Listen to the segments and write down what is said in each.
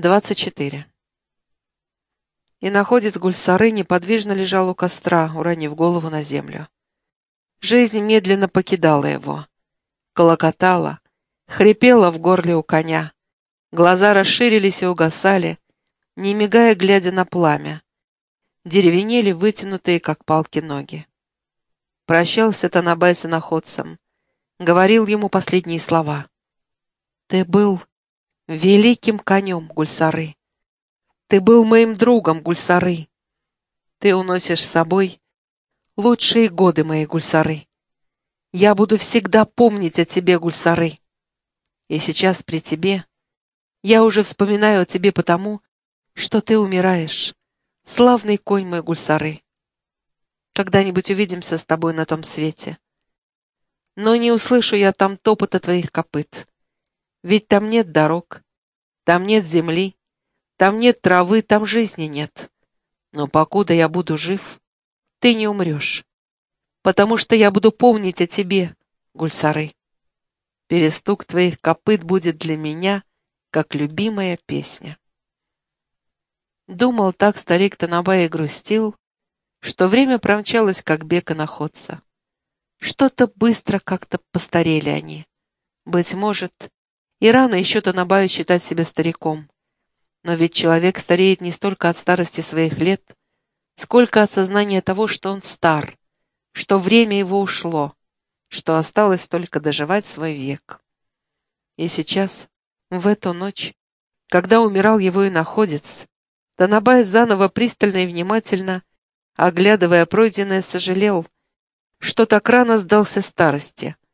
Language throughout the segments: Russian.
24. И находец Гульсары неподвижно лежал у костра, уронив голову на землю. Жизнь медленно покидала его. Колокотала, хрипела в горле у коня. Глаза расширились и угасали, не мигая, глядя на пламя. Деревенели вытянутые, как палки, ноги. Прощался Танабай с иноходцем. Говорил ему последние слова. «Ты был великим конем, Гульсары. Ты был моим другом, Гульсары. Ты уносишь с собой лучшие годы моей Гульсары. Я буду всегда помнить о тебе, Гульсары. И сейчас при тебе я уже вспоминаю о тебе потому, что ты умираешь, славный конь мой Гульсары. Когда-нибудь увидимся с тобой на том свете. Но не услышу я там топота твоих копыт. Ведь там нет дорог, там нет земли, там нет травы, там жизни нет. Но покуда я буду жив, ты не умрешь, потому что я буду помнить о тебе, Гульсары. Перестук твоих копыт будет для меня, как любимая песня. Думал так старик Танабай и грустил, что время промчалось, как бег иноходца. Что-то быстро как-то постарели они. Быть может, и рано еще Танабаю считать себя стариком. Но ведь человек стареет не столько от старости своих лет, сколько от сознания того, что он стар, что время его ушло, что осталось только доживать свой век. И сейчас, в эту ночь, когда умирал его и находец, Танабай заново пристально и внимательно, оглядывая пройденное, сожалел, что так рано сдался старости —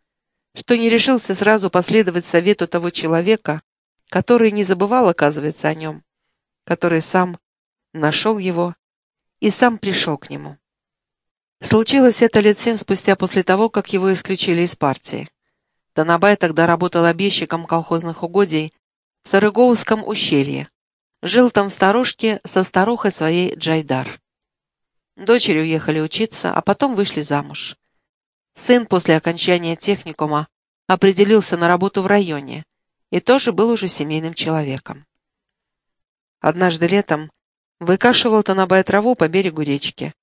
что не решился сразу последовать совету того человека, который не забывал, оказывается, о нем, который сам нашел его и сам пришел к нему. Случилось это лет семь спустя после того, как его исключили из партии. Танабай тогда работал объездчиком колхозных угодий в Сарыговском ущелье. Жил там в сторожке со старухой своей Джайдар. Дочери уехали учиться, а потом вышли замуж. Сын после окончания техникума определился на работу в районе и тоже был уже семейным человеком. Однажды летом выкашивал Танабай траву по берегу речки.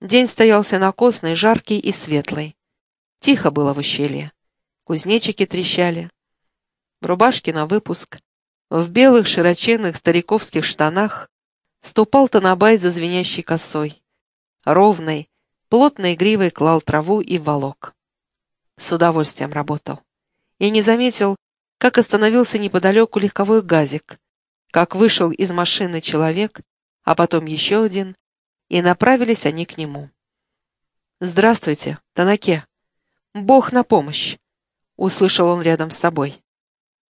День стоял сенокосный, жаркий и светлый. Тихо было в ущелье. Кузнечики трещали. В рубашке на выпуск, в белых широченных стариковских штанах ступал Танабай за звенящей косой. Ровной, плотной гривой клал траву и волок. С удовольствием работал. И не заметил, как остановился неподалеку легковой газик, как вышел из машины человек, а потом еще один, и направились они к нему. «Здравствуйте, Танаке! Бог на помощь!» — услышал он рядом с собой.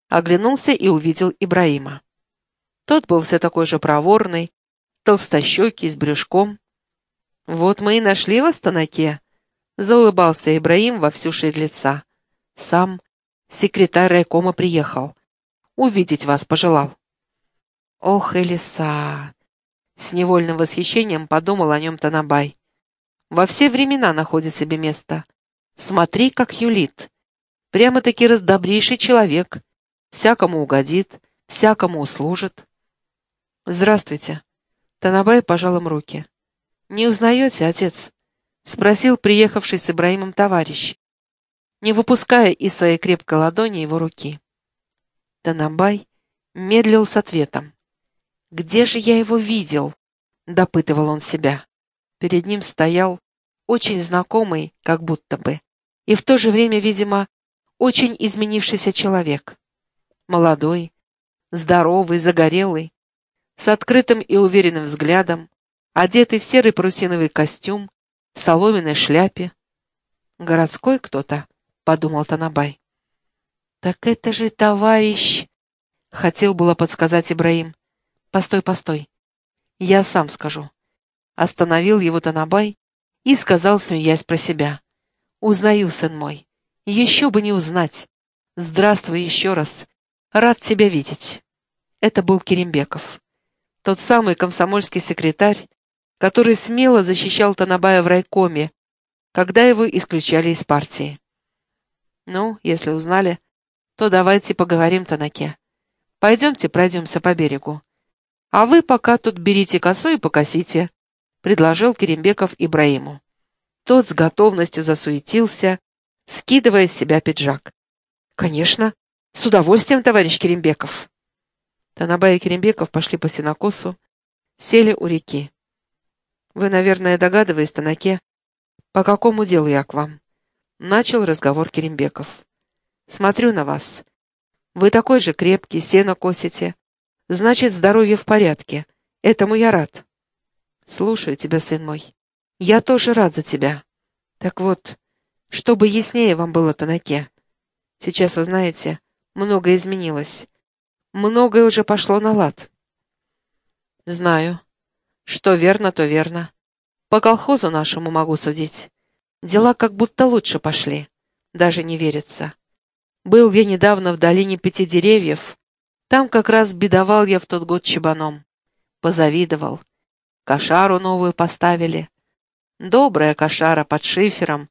Оглянулся и увидел Ибраима. Тот был все такой же проворный, толстощекий, с брюшком, «Вот мы и нашли вас, Танаке», — заулыбался Ибраим во всю ширь лица. «Сам секретарь райкома приехал. Увидеть вас пожелал». «Ох, Элиса!» — с невольным восхищением подумал о нем Танабай. «Во все времена находит себе место. Смотри, как юлит. Прямо-таки раздобрейший человек. Всякому угодит, всякому услужит». «Здравствуйте». Танабай пожал им руки. «Не узнаете, отец?» — спросил приехавший с Ибраимом товарищ, не выпуская из своей крепкой ладони его руки. Танабай медлил с ответом. «Где же я его видел?» — допытывал он себя. Перед ним стоял очень знакомый, как будто бы, и в то же время, видимо, очень изменившийся человек. Молодой, здоровый, загорелый, с открытым и уверенным взглядом, одетый в серый парусиновый костюм, в соломенной шляпе. «Городской кто-то», — подумал Танабай. «Так это же товарищ...» — хотел было подсказать Ибраим. «Постой, постой. Я сам скажу». Остановил его Танабай и сказал, смеясь про себя. «Узнаю, сын мой. Еще бы не узнать. Здравствуй еще раз. Рад тебя видеть». Это был Керембеков. Тот самый комсомольский секретарь, который смело защищал Танабая в райкоме, когда его исключали из партии. Ну, если узнали, то давайте поговорим, Танаке. Пойдемте пройдемся по берегу. «А вы пока тут берите косу и покосите», — предложил Керембеков Ибраиму. Тот с готовностью засуетился, скидывая с себя пиджак. «Конечно, с удовольствием, товарищ Керембеков». Танабай и Керембеков пошли по сенокосу, сели у реки. «Вы, наверное, догадываетесь, Танаке, по какому делу я к вам?» Начал разговор Керембеков. «Смотрю на вас. Вы такой же крепкий, сено косите. Значит, здоровье в порядке. Этому я рад». «Слушаю тебя, сын мой. Я тоже рад за тебя. Так вот, чтобы яснее вам было, Танаке. Сейчас, вы знаете, многое изменилось. Многое уже пошло на лад». «Знаю. Что верно, то верно. По колхозу нашему могу судить. Дела как будто лучше пошли. Даже не верится. Был я недавно в долине пяти деревьев. Там как раз бедовал я в тот год чебаном. Позавидовал. Кошару новую поставили. Добрая кошара под шифером.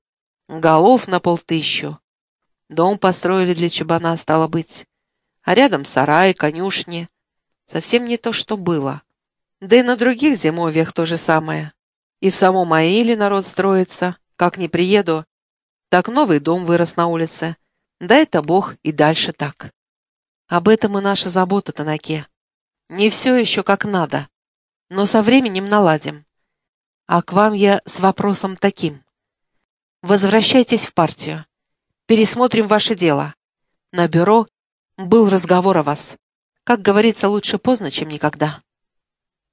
Голов на полтыщу. Дом построили для чебана, стало быть. А рядом сарай, конюшни. Совсем не то, что было. Да и на других зимовьях то же самое. И в самом Аиле народ строится. Как не приеду, так новый дом вырос на улице. Да это Бог и дальше так. Об этом и наша забота, Танаке. Не все еще как надо, но со временем наладим. А к вам я с вопросом таким. Возвращайтесь в партию. Пересмотрим ваше дело. На бюро был разговор о вас. Как говорится, лучше поздно, чем никогда.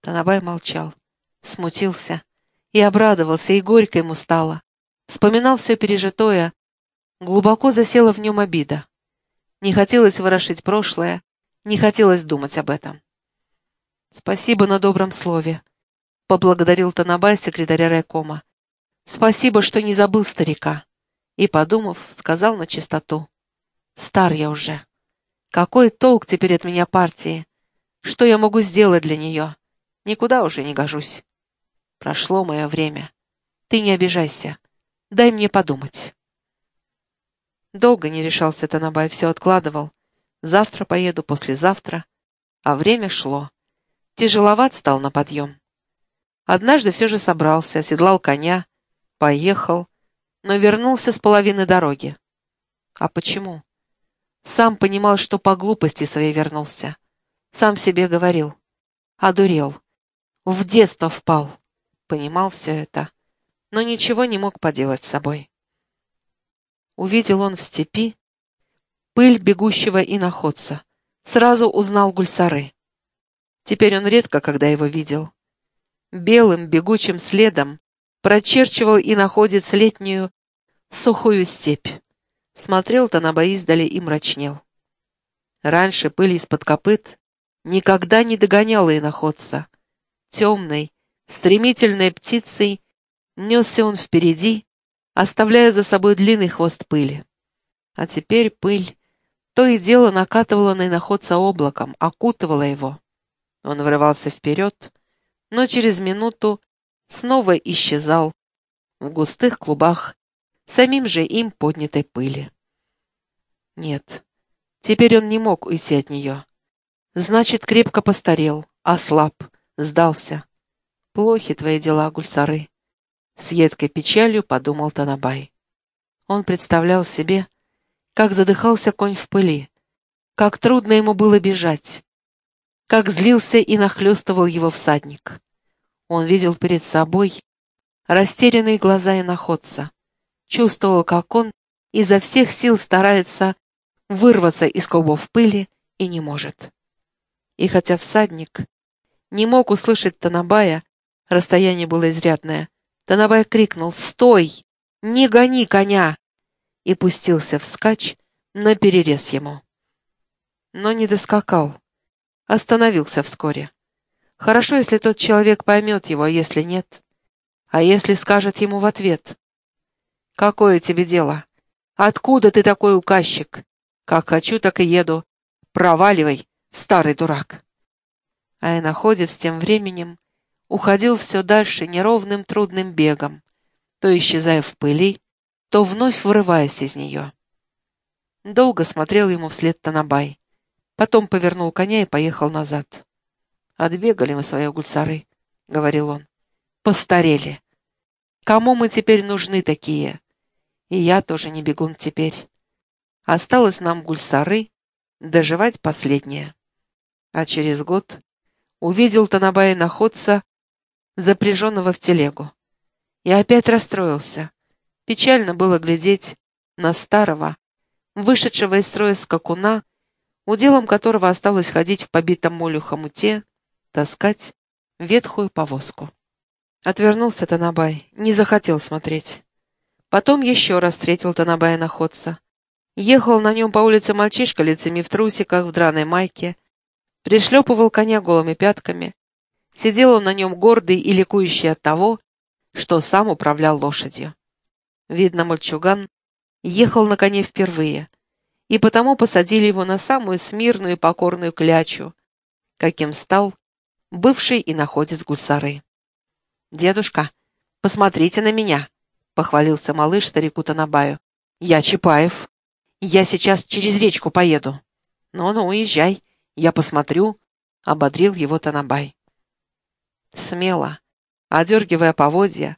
Танабай молчал, смутился и обрадовался, и горько ему стало. Вспоминал все пережитое. Глубоко засела в нем обида. Не хотелось ворошить прошлое, не хотелось думать об этом. «Спасибо на добром слове», — поблагодарил Танабай секретаря райкома. «Спасибо, что не забыл старика». И, подумав, сказал на чистоту. «Стар я уже. Какой толк теперь от меня партии? Что я могу сделать для нее? Никуда уже не гожусь. Прошло мое время. Ты не обижайся. Дай мне подумать. Долго не решался Танабай, все откладывал. Завтра поеду, послезавтра. А время шло. Тяжеловат стал на подъем. Однажды все же собрался, оседлал коня, поехал, но вернулся с половины дороги. А почему? Сам понимал, что по глупости своей вернулся. Сам себе говорил. Одурел. В детство впал. Понимал все это но ничего не мог поделать с собой. Увидел он в степи пыль бегущего иноходца, сразу узнал гульсары. Теперь он редко когда его видел. Белым бегучим следом прочерчивал и находец летнюю сухую степь. Смотрел-то на бои издали и мрачнел. Раньше пыль из-под копыт никогда не догоняла иноходца. Темной, стремительной птицей Несся он впереди, оставляя за собой длинный хвост пыли. А теперь пыль то и дело накатывала на иноходца облаком, окутывала его. Он врывался вперед, но через минуту снова исчезал в густых клубах самим же им поднятой пыли. Нет, теперь он не мог уйти от нее. Значит, крепко постарел, ослаб, сдался. Плохи твои дела, гульсары. С едкой печалью подумал Танабай. Он представлял себе, как задыхался конь в пыли, как трудно ему было бежать, как злился и нахлестывал его всадник. Он видел перед собой растерянные глаза иноходца, чувствовал, как он изо всех сил старается вырваться из клубов пыли и не может. И хотя всадник не мог услышать Танабая, расстояние было изрядное, Танабай крикнул «Стой! Не гони коня!» и пустился вскачь на перерез ему. Но не доскакал. Остановился вскоре. Хорошо, если тот человек поймет его, а если нет. А если скажет ему в ответ? «Какое тебе дело? Откуда ты такой указчик? Как хочу, так и еду. Проваливай, старый дурак!» А и находец тем временем уходил все дальше неровным трудным бегом, то исчезая в пыли, то вновь вырываясь из нее. Долго смотрел ему вслед Танабай, потом повернул коня и поехал назад. «Отбегали мы свои гульсары», — говорил он. «Постарели. Кому мы теперь нужны такие? И я тоже не бегун теперь. Осталось нам гульсары доживать последнее». А через год увидел Танабая находца, запряженного в телегу. И опять расстроился. Печально было глядеть на старого, вышедшего из строя скакуна, уделом которого осталось ходить в побитом молю хомуте, таскать ветхую повозку. Отвернулся Танабай, не захотел смотреть. Потом еще раз встретил Танабая находца. Ехал на нем по улице мальчишка лицами в трусиках, в драной майке, пришлепывал коня голыми пятками. Сидел он на нем гордый и ликующий от того, что сам управлял лошадью. Видно, мальчуган ехал на коне впервые, и потому посадили его на самую смирную и покорную клячу, каким стал бывший и находец гульсары. «Дедушка, посмотрите на меня!» — похвалился малыш старику Танабаю. «Я Чапаев. Я сейчас через речку поеду». «Ну-ну, уезжай, я посмотрю», — ободрил его Танабай. Смело, одергивая поводья,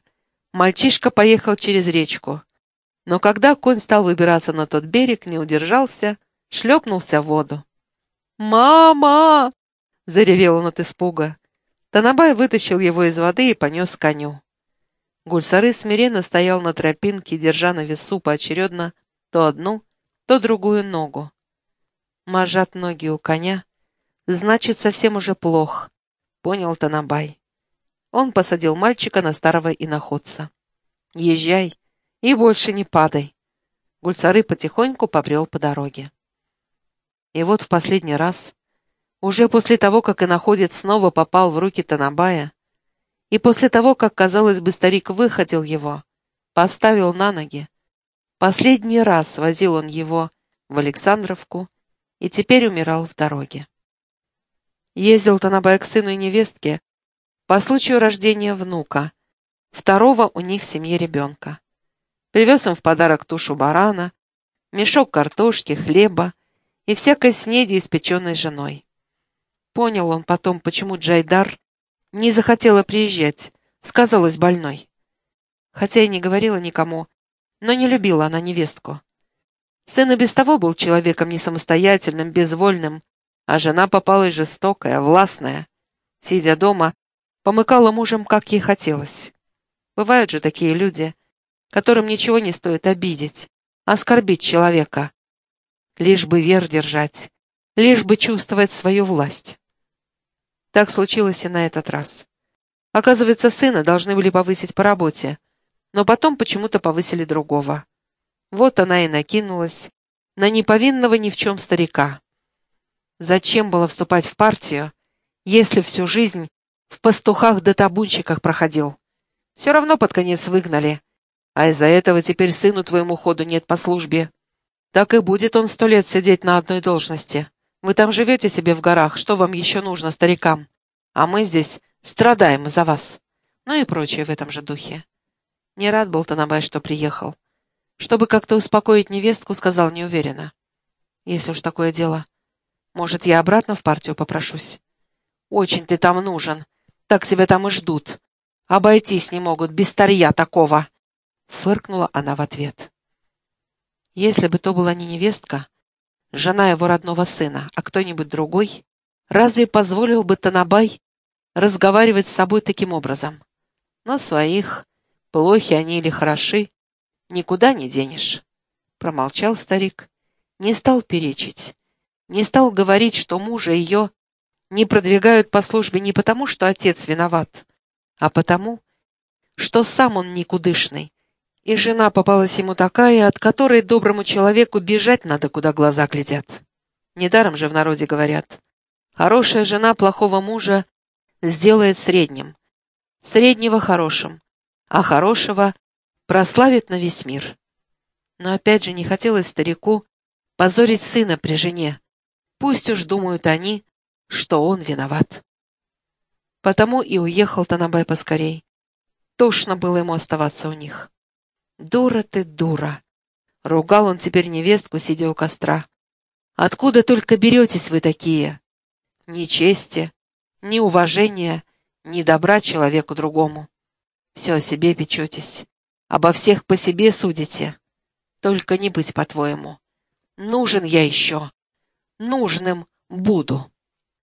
мальчишка поехал через речку, но когда конь стал выбираться на тот берег, не удержался, шлепнулся в воду. «Мама!» — заревел он от испуга. Танабай вытащил его из воды и понес коню. Гульсары смиренно стоял на тропинке, держа на весу поочередно то одну, то другую ногу. Мажат ноги у коня, значит, совсем уже плох, понял Танабай. Он посадил мальчика на старого иноходца. «Езжай и больше не падай». Гульцары потихоньку побрел по дороге. И вот в последний раз, уже после того, как иноходец снова попал в руки Танабая, и после того, как, казалось бы, старик выходил его, поставил на ноги, последний раз возил он его в Александровку и теперь умирал в дороге. Ездил Танабай к сыну и невестке по случаю рождения внука, второго у них в семье ребенка. Привез им в подарок тушу барана, мешок картошки, хлеба и всякой снеди, испеченной женой. Понял он потом, почему Джайдар не захотела приезжать, сказалась больной. Хотя и не говорила никому, но не любила она невестку. Сын и без того был человеком не самостоятельным, безвольным, а жена попалась жестокая, властная. Сидя дома, помыкала мужем, как ей хотелось. Бывают же такие люди, которым ничего не стоит обидеть, оскорбить человека, лишь бы вер держать, лишь бы чувствовать свою власть. Так случилось и на этот раз. Оказывается, сына должны были повысить по работе, но потом почему-то повысили другого. Вот она и накинулась на неповинного ни в чем старика. Зачем было вступать в партию, если всю жизнь в пастухах да табунщиках проходил. Все равно под конец выгнали. А из-за этого теперь сыну твоему ходу нет по службе. Так и будет он сто лет сидеть на одной должности. Вы там живете себе в горах, что вам еще нужно, старикам? А мы здесь страдаем за вас. Ну и прочее в этом же духе. Не рад был Танабай, что приехал. Чтобы как-то успокоить невестку, сказал неуверенно. Если уж такое дело, может, я обратно в партию попрошусь? Очень ты там нужен, так тебя там и ждут. Обойтись не могут без старья такого!» Фыркнула она в ответ. Если бы то была не невестка, жена его родного сына, а кто-нибудь другой, разве позволил бы Танабай разговаривать с собой таким образом? Но своих, плохи они или хороши, никуда не денешь. Промолчал старик, не стал перечить, не стал говорить, что мужа ее не продвигают по службе не потому, что отец виноват, а потому, что сам он никудышный, и жена попалась ему такая, от которой доброму человеку бежать надо, куда глаза глядят. Недаром же в народе говорят, хорошая жена плохого мужа сделает средним, среднего хорошим, а хорошего прославит на весь мир. Но опять же не хотелось старику позорить сына при жене. Пусть уж думают они, что он виноват. Потому и уехал Танабай поскорей. Тошно было ему оставаться у них. «Дура ты, дура!» Ругал он теперь невестку, сидя у костра. «Откуда только беретесь вы такие? Ни чести, ни уважения, ни добра человеку другому. Все о себе печетесь, обо всех по себе судите. Только не быть по-твоему. Нужен я еще. Нужным буду.